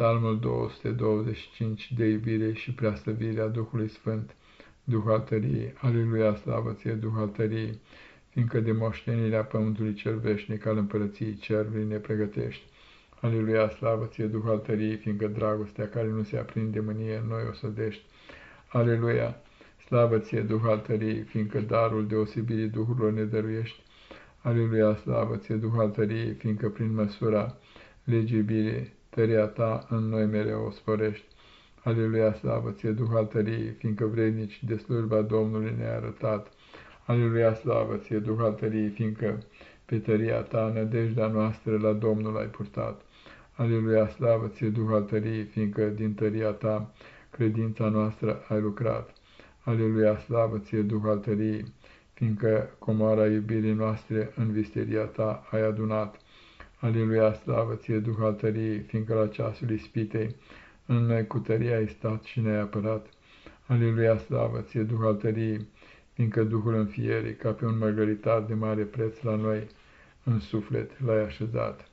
Psalmul 225 de iubire și preaslăvirea Duhului Sfânt, Duh al tăriei, Aleluia, slavă ție, Duh al tăriei, fiindcă de moștenirea pământului cel veșnic al împărăției cerului ne pregătești. Aleluia, slavă ție, Duh al tăriei, fiindcă dragostea care nu se aprinde mânie în noi o sădești. Aleluia, slavă ție, Duh al tăriei, fiindcă darul deosebirii Duhurilor ne dăruiești. Aleluia, slavă ție, Duh al tăriei, fiindcă prin măsura legii bire tăria ta în noi mereu o sporești. Aleluia, slavă ție, Duh al tăriei, fiindcă vrednici de slujba Domnului ne-ai arătat. Aleluia, slavă ție, Duh al tăriei, fiindcă pe tăria ta nădejdea noastră la Domnul ai purtat. Aleluia, slavă ție, Duh al tăriei, fiindcă din tăria ta credința noastră ai lucrat. Aleluia, slavă ție, Duh al tăriei, fiindcă comoara iubirii noastre în visteria ta ai adunat. Aleluia, slavă ție, Duh al tăriei, fiindcă la ceasul ispitei în noi cu tăria ai stat și ne-ai apărat. Aleluia, slavă ție, Duh al tăriei, fiindcă Duhul înfierii, ca pe un mărgăritar de mare preț la noi, în suflet l-ai așezat.